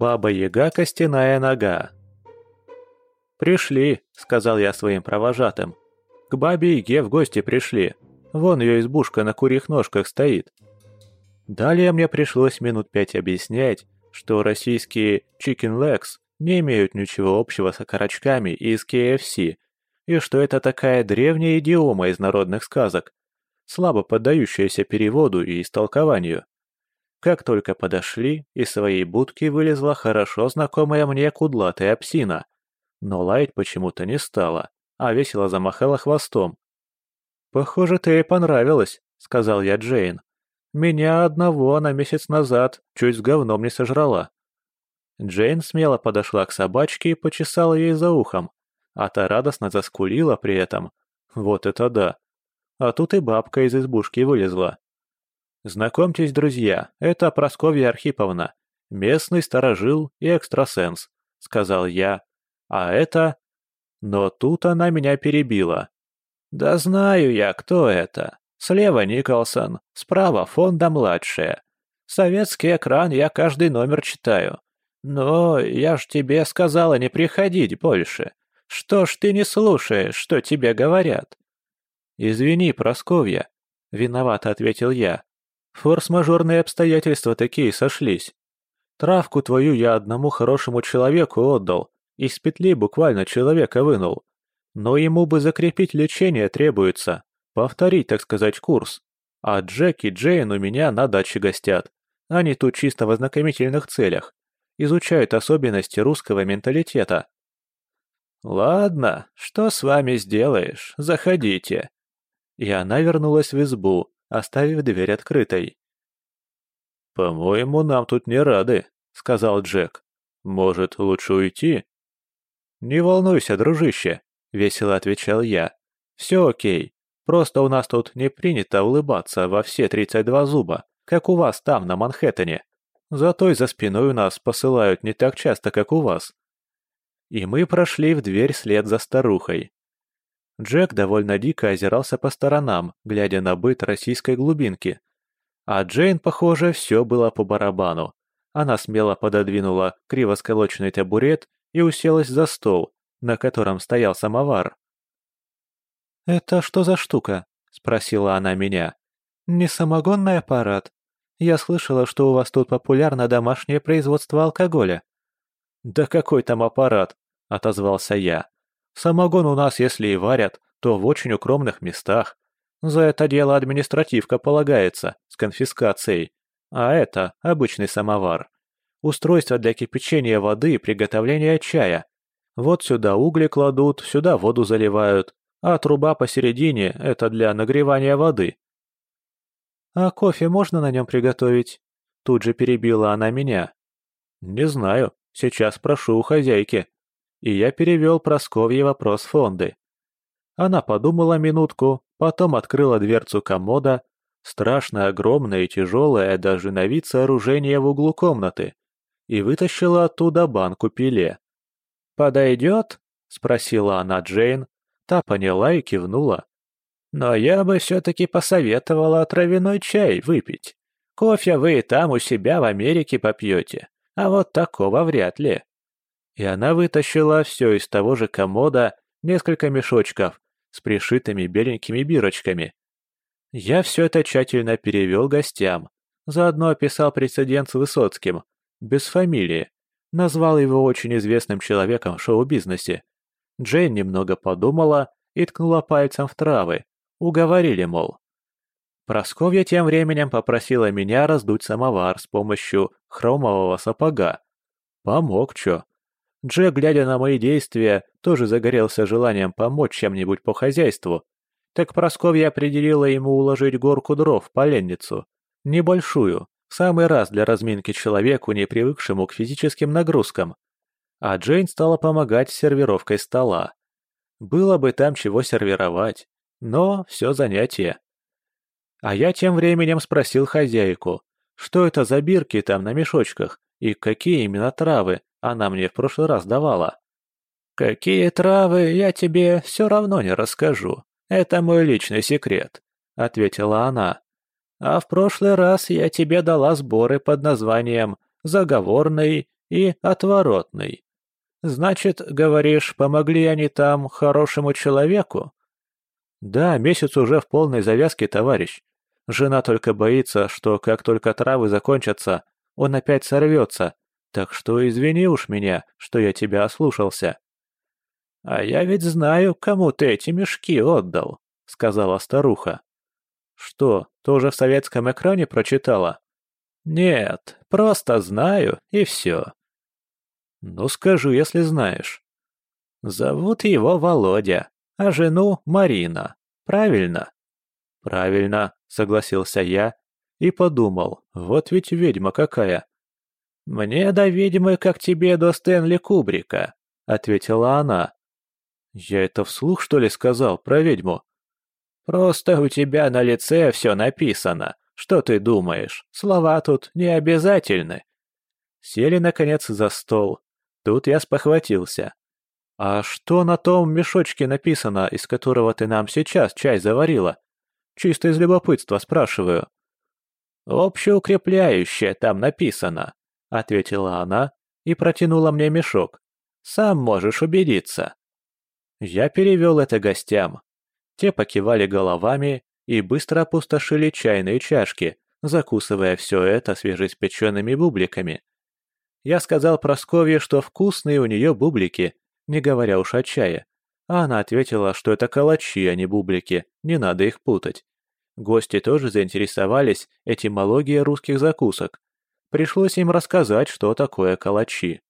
Баба-яга костяная нога. «Пришли», — сказал я своим провожатым. «К бабе-яге в гости пришли. Вон ее избушка на курьих ножках стоит». Далее мне пришлось минут пять объяснять, что российские chicken legs не имеют ничего общего с окорочками из KFC, и что это такая древняя идиома из народных сказок, слабо поддающаяся переводу и истолкованию. Как только подошли, из своей будки вылезла хорошо знакомая мне кудлатая псина, но лаять почему-то не стала, а весело замахала хвостом. «Похоже, ты ей понравилась», — сказал я Джейн. «Меня одного на месяц назад чуть с говном не сожрала». Джейн смело подошла к собачке и почесала ей за ухом, а та радостно заскулила при этом. Вот это да. А тут и бабка из избушки вылезла. Знакомьтесь, друзья, это Просковья Архиповна, местный сторожил и экстрасенс, сказал я. А это... Но тут она меня перебила. Да знаю я, кто это. Слева Николсон, справа Фонда-младшая. Советский экран я каждый номер читаю. Но я ж тебе сказала не приходить больше. Что ж ты не слушаешь, что тебе говорят? Извини, Просковья, виновато ответил я. Форс-мажорные обстоятельства такие сошлись. Травку твою я одному хорошему человеку отдал, из петли буквально человека вынул. Но ему бы закрепить лечение требуется, повторить, так сказать, курс. А Джек и Джейн у меня на даче гостят. Они тут чисто в ознакомительных целях. Изучают особенности русского менталитета. «Ладно, что с вами сделаешь? Заходите». И она вернулась в избу, оставив дверь открытой. «По-моему, нам тут не рады», — сказал Джек. «Может, лучше уйти?» «Не волнуйся, дружище», — весело отвечал я. «Все окей. Просто у нас тут не принято улыбаться во все 32 зуба, как у вас там, на Манхэттене. Зато и за спиной у нас посылают не так часто, как у вас». И мы прошли в дверь след за старухой. Джек довольно дико озирался по сторонам, глядя на быт российской глубинки. А Джейн, похоже, все было по барабану. Она смело пододвинула криво сколоченный табурет и уселась за стол, на котором стоял самовар. «Это что за штука?» – спросила она меня. «Не самогонный аппарат? Я слышала, что у вас тут популярно домашнее производство алкоголя». «Да какой там аппарат?» – отозвался я. Самогон у нас, если и варят, то в очень укромных местах. За это дело административка полагается, с конфискацией. А это обычный самовар. Устройство для кипячения воды и приготовления чая. Вот сюда угли кладут, сюда воду заливают, а труба посередине – это для нагревания воды. «А кофе можно на нем приготовить?» Тут же перебила она меня. «Не знаю, сейчас прошу у хозяйки», и я перевел Просковье вопрос фонды. Она подумала минутку, потом открыла дверцу комода, страшно огромное и тяжелое даже на вид сооружение в углу комнаты, и вытащила оттуда банку пиле. «Подойдет?» — спросила она Джейн, та поняла и кивнула. «Но я бы все-таки посоветовала травяной чай выпить. Кофе вы и там у себя в Америке попьете, а вот такого вряд ли и она вытащила все из того же комода, несколько мешочков с пришитыми беленькими бирочками. Я все это тщательно перевел гостям, заодно описал прецедент с Высоцким, без фамилии, назвал его очень известным человеком в шоу-бизнесе. Джейн немного подумала и ткнула пальцем в травы, уговорили, мол. Просковья тем временем попросила меня раздуть самовар с помощью хромового сапога. Помог чё. Джек, глядя на мои действия, тоже загорелся желанием помочь чем-нибудь по хозяйству. Так Просковья определила ему уложить горку дров в поленницу. Небольшую, самый раз для разминки человеку, не привыкшему к физическим нагрузкам. А Джейн стала помогать с сервировкой стола. Было бы там чего сервировать, но все занятие. А я тем временем спросил хозяйку, что это за бирки там на мешочках и какие именно травы, она мне в прошлый раз давала. «Какие травы, я тебе все равно не расскажу. Это мой личный секрет», — ответила она. «А в прошлый раз я тебе дала сборы под названием «Заговорный» и отворотный. Значит, говоришь, помогли они там хорошему человеку? Да, месяц уже в полной завязке, товарищ. Жена только боится, что как только травы закончатся, он опять сорвется. Так что извини уж меня, что я тебя ослушался. А я ведь знаю, кому ты эти мешки отдал, сказала старуха. Что, тоже в советском экране прочитала? Нет, просто знаю, и все. Ну скажи, если знаешь. Зовут его Володя, а жену Марина. Правильно? Правильно, согласился я и подумал, вот ведь ведьма какая. Мне до ведьмы, как тебе до Стэнли Кубрика, ответила она. Я это вслух, что ли, сказал про ведьму? Просто у тебя на лице все написано. Что ты думаешь? Слова тут не обязательны. Сели, наконец, за стол. Тут я спохватился. «А что на том мешочке написано, из которого ты нам сейчас чай заварила? Чисто из любопытства спрашиваю». «Общеукрепляющее там написано», — ответила она и протянула мне мешок. «Сам можешь убедиться». Я перевел это гостям. Те покивали головами и быстро опустошили чайные чашки, закусывая все это свежеиспеченными бубликами. Я сказал Просковье, что вкусные у нее бублики, не говоря уж о чае. А она ответила, что это калачи, а не бублики, не надо их путать. Гости тоже заинтересовались этимологией русских закусок. Пришлось им рассказать, что такое калачи.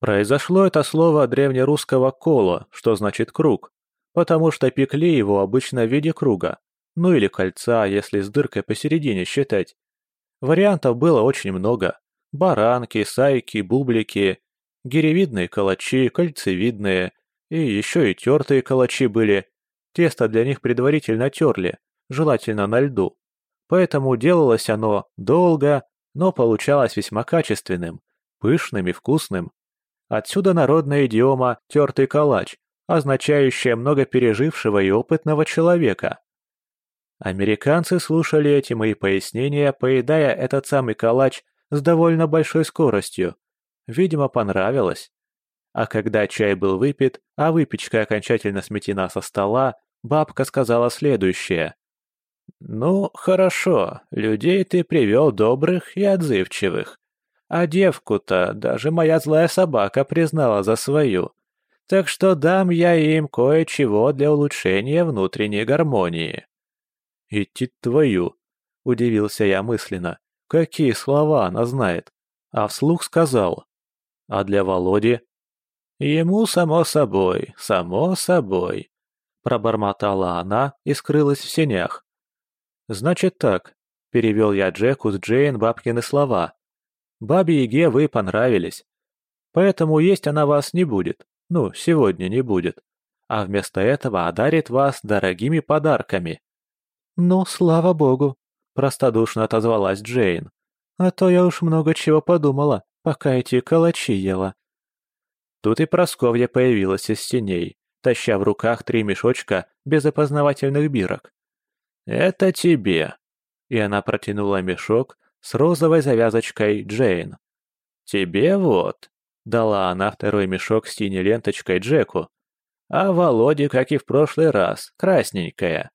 Произошло это слово древнерусского «коло», что значит «круг», потому что пекли его обычно в виде круга, ну или кольца, если с дыркой посередине считать. Вариантов было очень много. Баранки, сайки, бублики, гиревидные калачи, кольцевидные, и еще и тертые калачи были. Тесто для них предварительно терли, желательно на льду. Поэтому делалось оно долго, но получалось весьма качественным, пышным и вкусным. Отсюда народная идиома «тертый калач», означающая много пережившего и опытного человека. Американцы слушали эти мои пояснения, поедая этот самый калач с довольно большой скоростью. Видимо, понравилось. А когда чай был выпит, а выпечка окончательно сметена со стола, бабка сказала следующее. «Ну, хорошо, людей ты привел добрых и отзывчивых. А девку-то даже моя злая собака признала за свою. Так что дам я им кое-чего для улучшения внутренней гармонии». «Идти твою!» — удивился я мысленно. Какие слова она знает? А вслух сказал. А для Володи? Ему само собой, само собой. Пробормотала она и скрылась в сенях. Значит так, перевел я Джеку с Джейн бабкины слова. Бабе Еге вы понравились. Поэтому есть она вас не будет. Ну, сегодня не будет. А вместо этого одарит вас дорогими подарками. Ну, слава богу, простодушно отозвалась Джейн. «А то я уж много чего подумала, пока эти калачи ела». Тут и Просковья появилась из теней, таща в руках три мешочка без опознавательных бирок. «Это тебе!» И она протянула мешок с розовой завязочкой Джейн. «Тебе вот!» — дала она второй мешок с синей ленточкой Джеку. «А Володе, как и в прошлый раз, красненькая».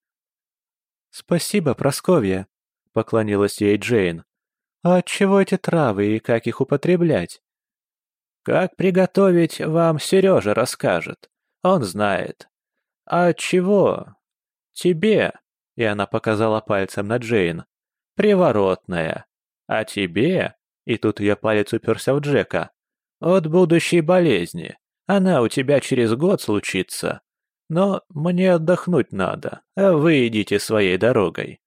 «Спасибо, Просковья», поклонилась ей Джейн. «А чего эти травы и как их употреблять?» «Как приготовить, вам Сережа расскажет. Он знает. А чего? Тебе?» И она показала пальцем на Джейн. «Приворотная. А тебе?» И тут ее палец уперся в Джека. «От будущей болезни. Она у тебя через год случится. Но мне отдохнуть надо, а вы идите своей дорогой.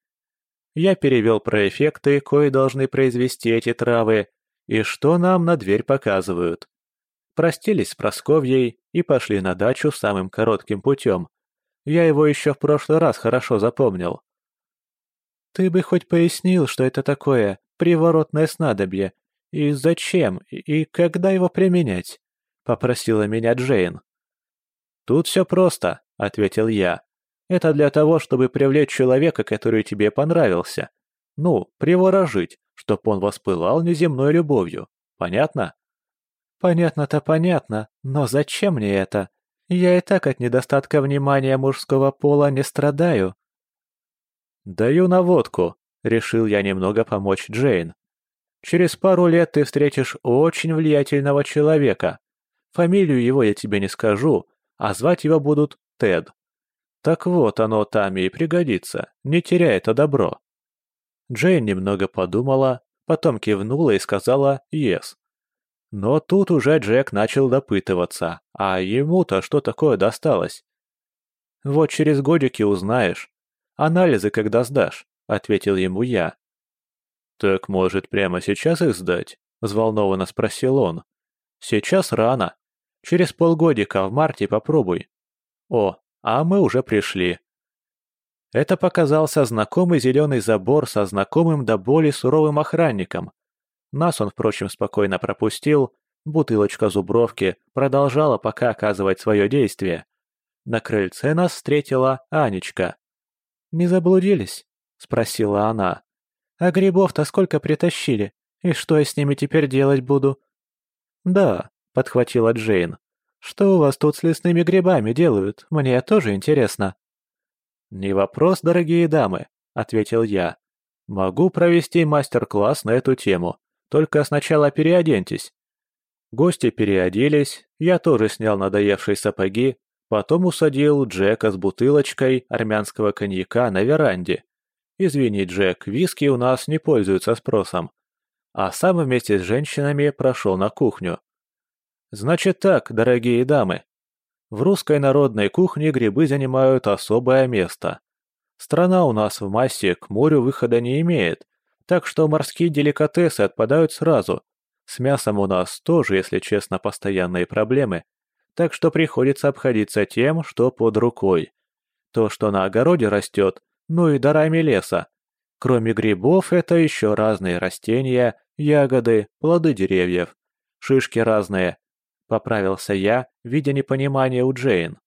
Я перевел про эффекты, кои должны произвести эти травы, и что нам на дверь показывают. Простились с Просковьей и пошли на дачу самым коротким путем. Я его еще в прошлый раз хорошо запомнил. «Ты бы хоть пояснил, что это такое приворотное снадобье, и зачем, и когда его применять?» — попросила меня Джейн. «Тут все просто», — ответил я. Это для того, чтобы привлечь человека, который тебе понравился. Ну, приворожить, чтоб он воспылал неземной любовью. Понятно? «Понятно-то понятно, но зачем мне это? Я и так от недостатка внимания мужского пола не страдаю». «Даю наводку», — решил я немного помочь Джейн. «Через пару лет ты встретишь очень влиятельного человека. Фамилию его я тебе не скажу, а звать его будут Тед. Так вот, оно там и пригодится, не теряй это добро». Джейн немного подумала, потом кивнула и сказала «Ес». Но тут уже Джек начал допытываться, а ему-то что такое досталось? «Вот через годики узнаешь. Анализы когда сдашь?» — ответил ему я. «Так, может, прямо сейчас их сдать?» — взволнованно спросил он. «Сейчас рано. Через полгодика в марте попробуй». «О, а мы уже пришли». Это показался знакомый зеленый забор со знакомым до боли суровым охранником, нас он, впрочем, спокойно пропустил, бутылочка зубровки продолжала пока оказывать свое действие. На крыльце нас встретила Анечка. «Не заблудились?» — спросила она. «А грибов-то сколько притащили? И что я с ними теперь делать буду?» «Да», — подхватила Джейн. «Что у вас тут с лесными грибами делают? Мне тоже интересно». «Не вопрос, дорогие дамы», — ответил я. «Могу провести мастер-класс на эту тему. Только сначала переоденьтесь». Гости переоделись, я тоже снял надоевшие сапоги, потом усадил Джека с бутылочкой армянского коньяка на веранде. Извини, Джек, виски у нас не пользуются спросом. А сам вместе с женщинами прошел на кухню. Значит так, дорогие дамы. В русской народной кухне грибы занимают особое место. Страна у нас в массе к морю выхода не имеет, так что морские деликатесы отпадают сразу. С мясом у нас тоже, если честно, постоянные проблемы. Так что приходится обходиться тем, что под рукой. То, что на огороде растет, ну и дарами леса. Кроме грибов, это еще разные растения, ягоды, плоды деревьев. Шишки разные. Поправился я, видя непонимание у Джейн.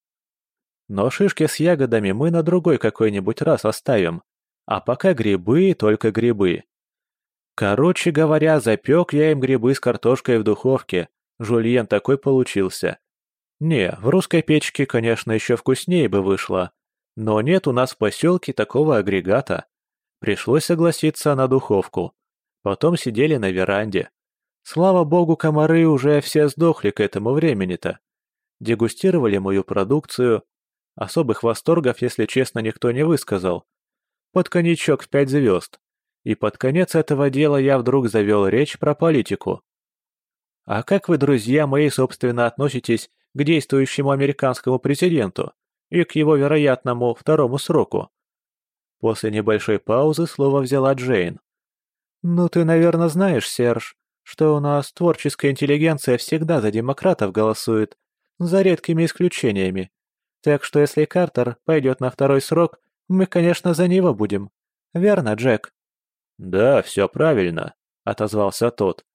Но шишки с ягодами мы на другой какой-нибудь раз оставим. А пока грибы, только грибы. Короче говоря, запек я им грибы с картошкой в духовке. Жульен такой получился. Не, в русской печке, конечно, еще вкуснее бы вышло. Но нет у нас в поселке такого агрегата. Пришлось согласиться на духовку. Потом сидели на веранде. Слава богу, комары уже все сдохли к этому времени-то. Дегустировали мою продукцию. Особых восторгов, если честно, никто не высказал. Под коньячок в пять звезд. И под конец этого дела я вдруг завел речь про политику. А как вы, друзья мои, собственно, относитесь к действующему американскому президенту и к его вероятному второму сроку? После небольшой паузы слово взяла Джейн. «Ну ты, наверное, знаешь, Серж, что у нас творческая интеллигенция всегда за демократов голосует, за редкими исключениями. Так что если Картер пойдет на второй срок, мы, конечно, за него будем. Верно, Джек?» «Да, все правильно», — отозвался тот.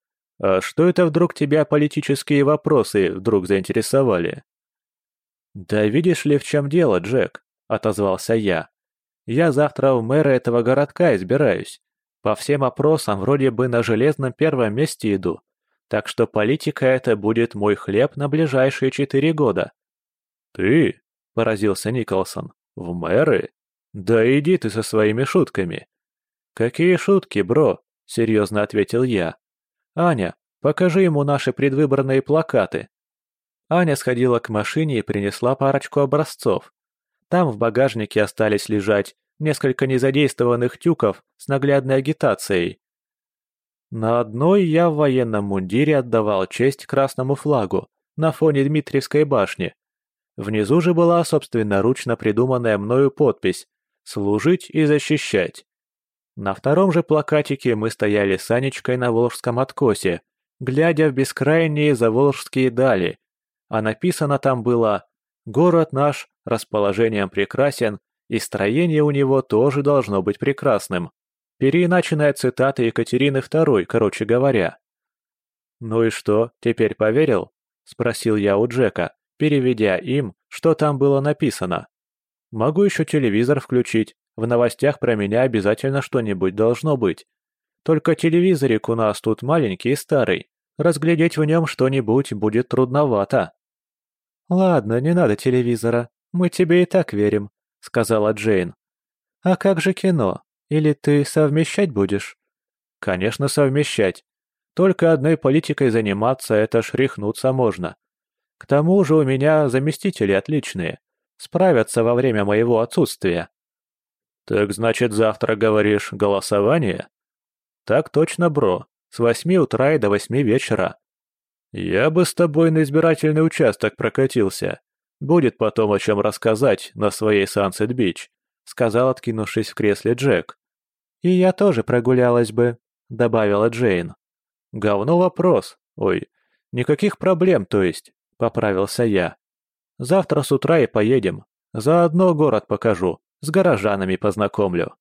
«А что это вдруг тебя политические вопросы вдруг заинтересовали?» «Да видишь ли, в чем дело, Джек», — отозвался я. «Я завтра в мэра этого городка избираюсь. По всем опросам вроде бы на железном первом месте иду. Так что политика это будет мой хлеб на ближайшие четыре года». «Ты?» — поразился Николсон. «В мэры? Да иди ты со своими шутками. «Какие шутки, бро?» — серьезно ответил я. «Аня, покажи ему наши предвыборные плакаты». Аня сходила к машине и принесла парочку образцов. Там в багажнике остались лежать несколько незадействованных тюков с наглядной агитацией. На одной я в военном мундире отдавал честь красному флагу на фоне Дмитриевской башни. Внизу же была собственноручно придуманная мною подпись «Служить и защищать». На втором же плакатике мы стояли с Анечкой на Волжском откосе, глядя в бескрайние заволжские дали, а написано там было «Город наш расположением прекрасен, и строение у него тоже должно быть прекрасным». Переиначенная цитата Екатерины II, короче говоря. «Ну и что, теперь поверил?» – спросил я у Джека, переведя им, что там было написано. «Могу еще телевизор включить, в новостях про меня обязательно что-нибудь должно быть. Только телевизорик у нас тут маленький и старый. разглядеть в нем что-нибудь будет трудновато». «Ладно, не надо телевизора, мы тебе и так верим», — сказала Джейн. «А как же кино? Или ты совмещать будешь?» «Конечно, совмещать. Только одной политикой заниматься — это свихнуться можно. К тому же у меня заместители отличные. Справятся во время моего отсутствия». «Так значит, завтра, говоришь, голосование?» «Так точно, бро. С восьми утра и до восьми вечера». «Я бы с тобой на избирательный участок прокатился. Будет потом о чем рассказать на своей Сансет-Бич», — сказал, откинувшись в кресле Джек. «И я тоже прогулялась бы», — добавила Джейн. «Говно вопрос. Ой, никаких проблем, то есть», — поправился я. «Завтра с утра и поедем. Заодно город покажу, с горожанами познакомлю».